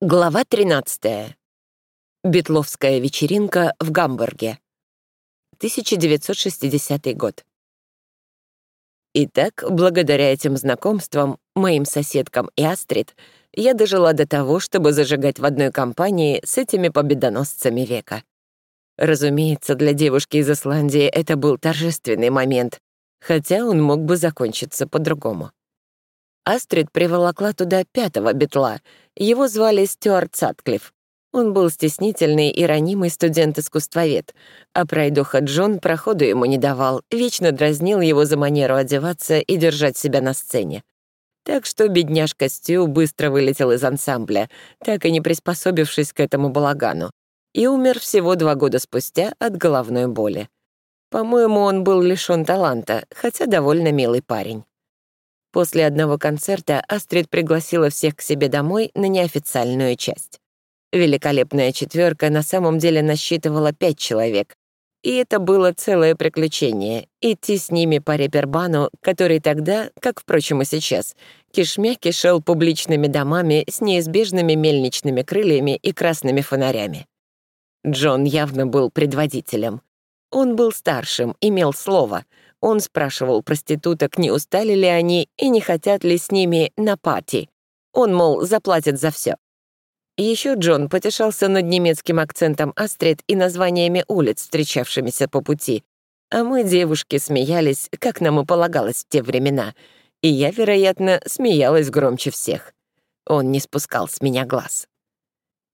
Глава 13. Бетловская вечеринка в Гамбурге. 1960 год. Итак, благодаря этим знакомствам, моим соседкам и Астрид, я дожила до того, чтобы зажигать в одной компании с этими победоносцами века. Разумеется, для девушки из Исландии это был торжественный момент, хотя он мог бы закончиться по-другому. Астрид приволокла туда пятого бетла. Его звали Стюарт Сатклифф. Он был стеснительный и ранимый студент-искусствовед, а пройдоха Джон проходу ему не давал, вечно дразнил его за манеру одеваться и держать себя на сцене. Так что бедняжка Стю быстро вылетел из ансамбля, так и не приспособившись к этому балагану, и умер всего два года спустя от головной боли. По-моему, он был лишён таланта, хотя довольно милый парень. После одного концерта Астрид пригласила всех к себе домой на неофициальную часть. Великолепная четверка на самом деле насчитывала пять человек. И это было целое приключение — идти с ними по репербану, который тогда, как, впрочем, и сейчас, кишмя кишел публичными домами с неизбежными мельничными крыльями и красными фонарями. Джон явно был предводителем. Он был старшим, имел слово — он спрашивал проституток, не устали ли они и не хотят ли с ними на пати. Он, мол, заплатит за все. Еще Джон потешался над немецким акцентом Астрид и названиями улиц, встречавшимися по пути. А мы, девушки, смеялись, как нам и полагалось в те времена. И я, вероятно, смеялась громче всех. Он не спускал с меня глаз.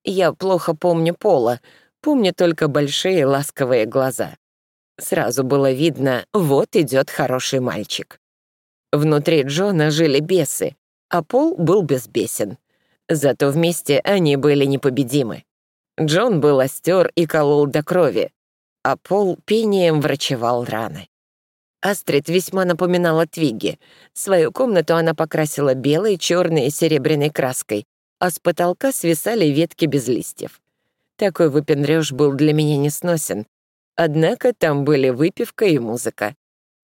Я плохо помню Пола, помню только большие ласковые глаза. Сразу было видно, вот идет хороший мальчик. Внутри Джона жили бесы, а Пол был безбесен. Зато вместе они были непобедимы. Джон был остер и колол до крови, а Пол пением врачевал раны. Астрид весьма напоминала Твиги. Свою комнату она покрасила белой, черной и серебряной краской, а с потолка свисали ветки без листьев. Такой выпендрёж был для меня несносен, Однако там были выпивка и музыка.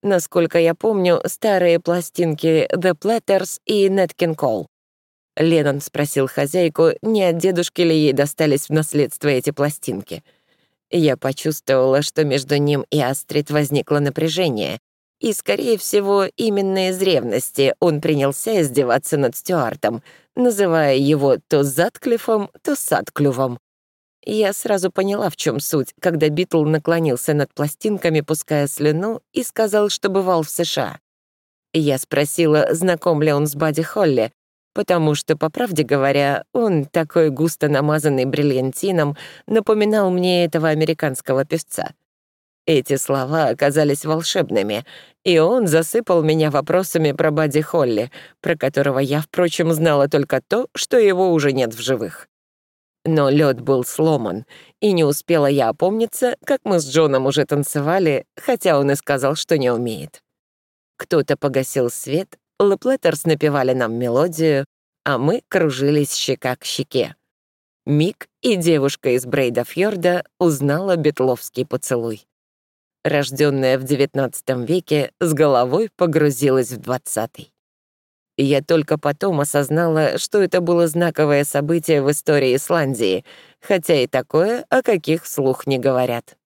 Насколько я помню, старые пластинки The Platters и Nat King. Леннон спросил хозяйку, не от дедушки ли ей достались в наследство эти пластинки. Я почувствовала, что между ним и Астрид возникло напряжение, и, скорее всего, именно из ревности он принялся издеваться над Стюартом, называя его то Затклифом, то Садклювом. Я сразу поняла, в чем суть, когда Битл наклонился над пластинками, пуская слюну, и сказал, что бывал в США. Я спросила, знаком ли он с Бадди Холли, потому что, по правде говоря, он, такой густо намазанный бриллиантином, напоминал мне этого американского певца. Эти слова оказались волшебными, и он засыпал меня вопросами про Бадди Холли, про которого я, впрочем, знала только то, что его уже нет в живых. Но лед был сломан, и не успела я опомниться, как мы с Джоном уже танцевали, хотя он и сказал, что не умеет. Кто-то погасил свет, The Platters напевали нам мелодию, а мы кружились щека к щеке. Миг, и девушка из Брейда Фьорда узнала битловский поцелуй. Рожденная в XIX веке, с головой погрузилась в двадцатый я только потом осознала, что это было знаковое событие в истории Исландии, хотя и такое, о каких слух не говорят.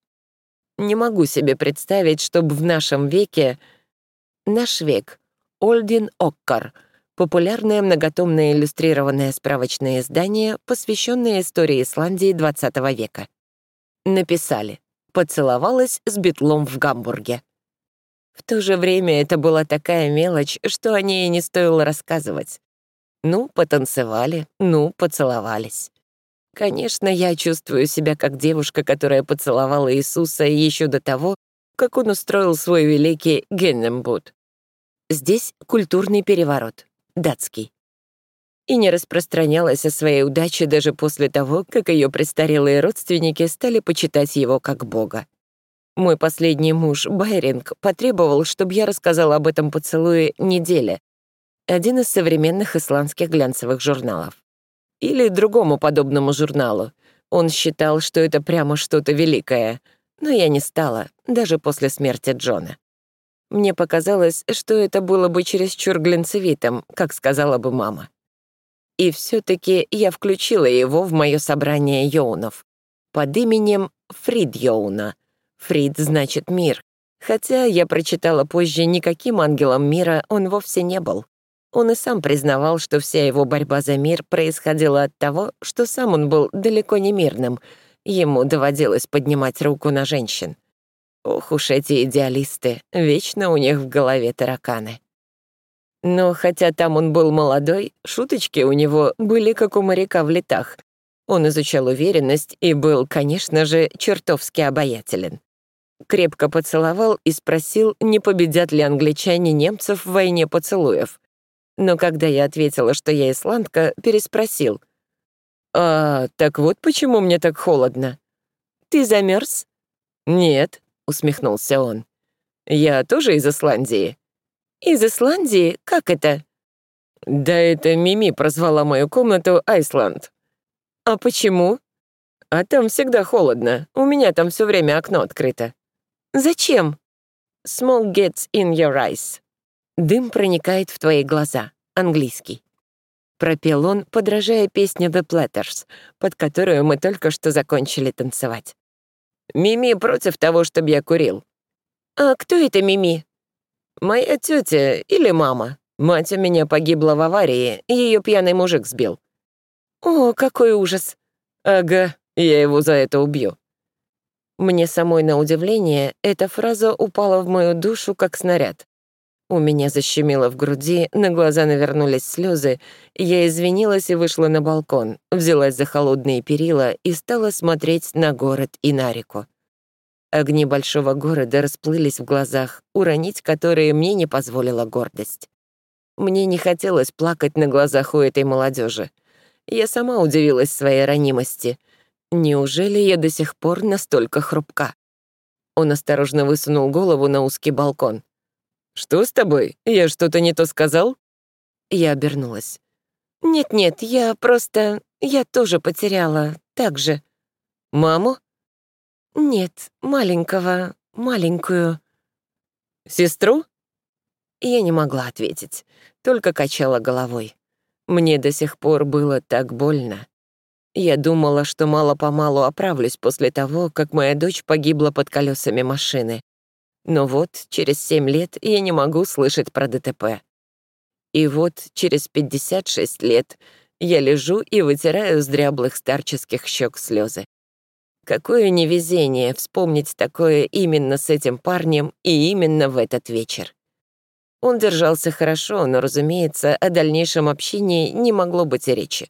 Не могу себе представить, чтобы в нашем веке... Наш век. Ольдин Оккар. Популярное многотомное иллюстрированное справочное издание, посвященное истории Исландии XX века. Написали «Поцеловалась с Бетлом в Гамбурге». В то же время это была такая мелочь, что о ней не стоило рассказывать. Ну, потанцевали, ну, поцеловались. Конечно, я чувствую себя как девушка, которая поцеловала Иисуса еще до того, как он устроил свой великий Геннембуд. Здесь культурный переворот, датский. И не распространялась о своей удаче даже после того, как ее престарелые родственники стали почитать его как бога. Мой последний муж, Байринг, потребовал, чтобы я рассказала об этом поцелуе неделе. Один из современных исландских глянцевых журналов. Или другому подобному журналу. Он считал, что это прямо что-то великое. Но я не стала, даже после смерти Джона. Мне показалось, что это было бы чересчур глянцевитым, как сказала бы мама. И все таки я включила его в мое собрание йоунов под именем Фрид Йоуна. Фрид значит «мир», хотя я прочитала позже, никаким ангелом мира он вовсе не был. Он и сам признавал, что вся его борьба за мир происходила от того, что сам он был далеко не мирным. Ему доводилось поднимать руку на женщин. Ох уж эти идеалисты, вечно у них в голове тараканы. Но хотя там он был молодой, шуточки у него были как у моряка в летах. Он изучал уверенность и был, конечно же, чертовски обаятелен. Крепко поцеловал и спросил, не победят ли англичане немцев в войне поцелуев. Но когда я ответила, что я исландка, переспросил. «А, так вот почему мне так холодно?» «Ты замерз? «Нет», — усмехнулся он. «Я тоже из Исландии». «Из Исландии? Как это?» «Да это Мими прозвала мою комнату Айсланд». «А почему?» «А там всегда холодно. У меня там все время окно открыто». «Зачем?» «Smoke gets in your eyes». «Дым проникает в твои глаза». Английский. Пропел он, подражая песне The Platters, под которую мы только что закончили танцевать. «Мими против того, чтобы я курил». «А кто это Мими?» «Моя тетя или мама. Мать у меня погибла в аварии, ее пьяный мужик сбил». «О, какой ужас!» «Ага, я его за это убью». Мне самой на удивление эта фраза упала в мою душу как снаряд. У меня защемило в груди, на глаза навернулись слезы. Я извинилась и вышла на балкон, взялась за холодные перила и стала смотреть на город и на реку. Огни большого города расплылись в глазах, уронить которые мне не позволила гордость. Мне не хотелось плакать на глазах у этой молодежи. Я сама удивилась своей ранимости. Неужели я до сих пор настолько хрупка? Он осторожно высунул голову на узкий балкон. «Что с тобой? Я что-то не то сказал?» Я обернулась. «Нет-нет, я просто... Я тоже потеряла. Так же». «Маму?» «Нет, маленького, маленькую». «Сестру?» Я не могла ответить, только качала головой. Мне до сих пор было так больно. Я думала, что мало-помалу оправлюсь после того, как моя дочь погибла под колесами машины. Но вот через семь лет я не могу слышать про ДТП. И вот через 56 лет я лежу и вытираю с дряблых старческих щек слезы. Какое невезение вспомнить такое именно с этим парнем и именно в этот вечер. Он держался хорошо, но, разумеется, о дальнейшем общении не могло быть и речи.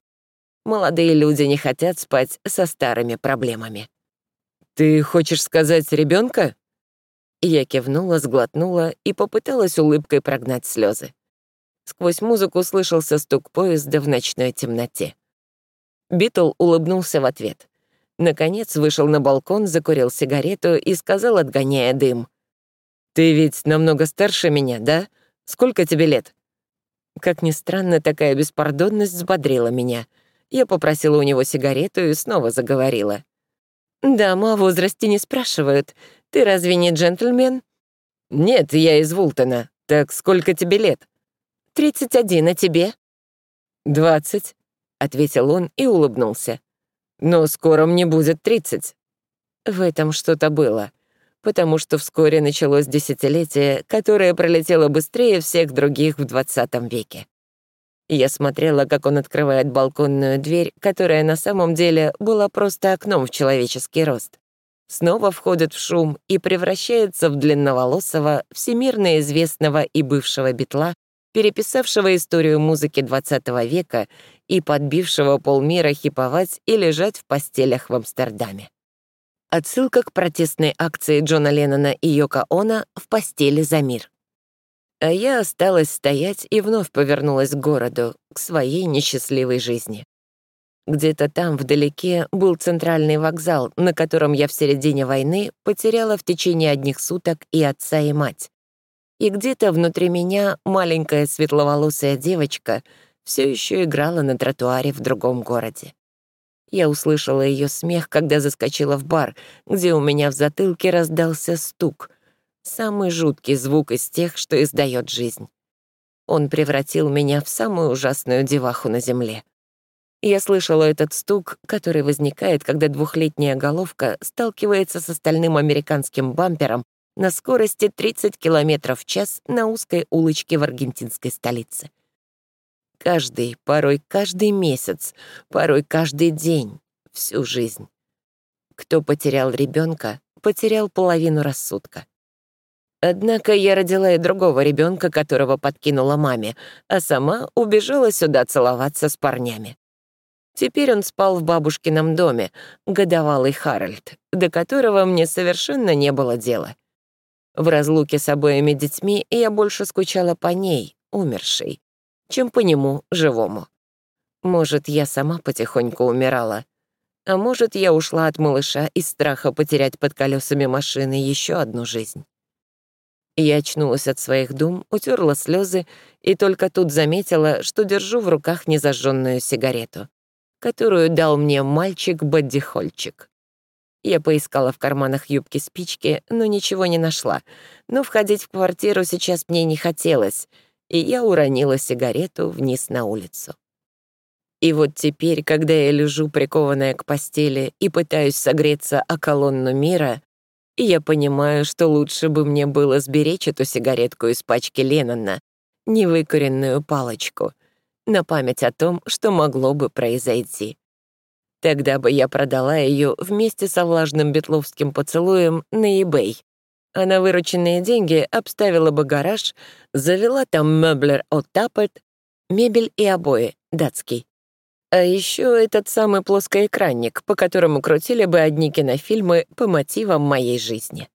Молодые люди не хотят спать со старыми проблемами. «Ты хочешь сказать ребенка? Я кивнула, сглотнула и попыталась улыбкой прогнать слезы. Сквозь музыку слышался стук поезда в ночной темноте. Битл улыбнулся в ответ. Наконец вышел на балкон, закурил сигарету и сказал, отгоняя дым. «Ты ведь намного старше меня, да? Сколько тебе лет?» Как ни странно, такая беспардонность взбодрила меня. Я попросила у него сигарету и снова заговорила. «Дама о возрасте не спрашивают. Ты разве не джентльмен?» «Нет, я из Вултона. Так сколько тебе лет?» «Тридцать один, а тебе?» «Двадцать», — ответил он и улыбнулся. «Но скоро мне будет тридцать». В этом что-то было, потому что вскоре началось десятилетие, которое пролетело быстрее всех других в двадцатом веке. Я смотрела, как он открывает балконную дверь, которая на самом деле была просто окном в человеческий рост снова входит в шум и превращается в длинноволосого, всемирно известного и бывшего битла, переписавшего историю музыки XX века и подбившего полмира хиповать и лежать в постелях в Амстердаме. Отсылка к протестной акции Джона Леннона и Йока Она «В постели за мир». А я осталась стоять и вновь повернулась к городу, к своей несчастливой жизни. Где-то там, вдалеке, был центральный вокзал, на котором я в середине войны потеряла в течение одних суток и отца, и мать. И где-то внутри меня маленькая светловолосая девочка все еще играла на тротуаре в другом городе. Я услышала ее смех, когда заскочила в бар, где у меня в затылке раздался стук. Самый жуткий звук из тех, что издает жизнь. Он превратил меня в самую ужасную деваху на земле. Я слышала этот стук, который возникает, когда двухлетняя головка сталкивается с остальным американским бампером на скорости 30 км в час на узкой улочке в аргентинской столице. Каждый, порой каждый месяц, порой каждый день, всю жизнь. Кто потерял ребенка, потерял половину рассудка. Однако я родила и другого ребенка, которого подкинула маме, а сама убежала сюда целоваться с парнями. Теперь он спал в бабушкином доме, годовалый Харальд, до которого мне совершенно не было дела. В разлуке с обоими детьми я больше скучала по ней, умершей, чем по нему, живому. Может, я сама потихоньку умирала, а может, я ушла от малыша из страха потерять под колесами машины еще одну жизнь. Я очнулась от своих дум, утерла слезы и только тут заметила, что держу в руках незажженную сигарету которую дал мне мальчик-боддихольчик. Я поискала в карманах юбки спички, но ничего не нашла. Но входить в квартиру сейчас мне не хотелось, и я уронила сигарету вниз на улицу. И вот теперь, когда я лежу прикованная к постели и пытаюсь согреться о колонну мира, я понимаю, что лучше бы мне было сберечь эту сигаретку из пачки Леннона, невыкуренную палочку — на память о том, что могло бы произойти. Тогда бы я продала ее вместе со влажным бетловским поцелуем на eBay, а на вырученные деньги обставила бы гараж, завела там меблер от Таппет, мебель и обои, датский. А еще этот самый плоскоэкранник, по которому крутили бы одни кинофильмы по мотивам моей жизни.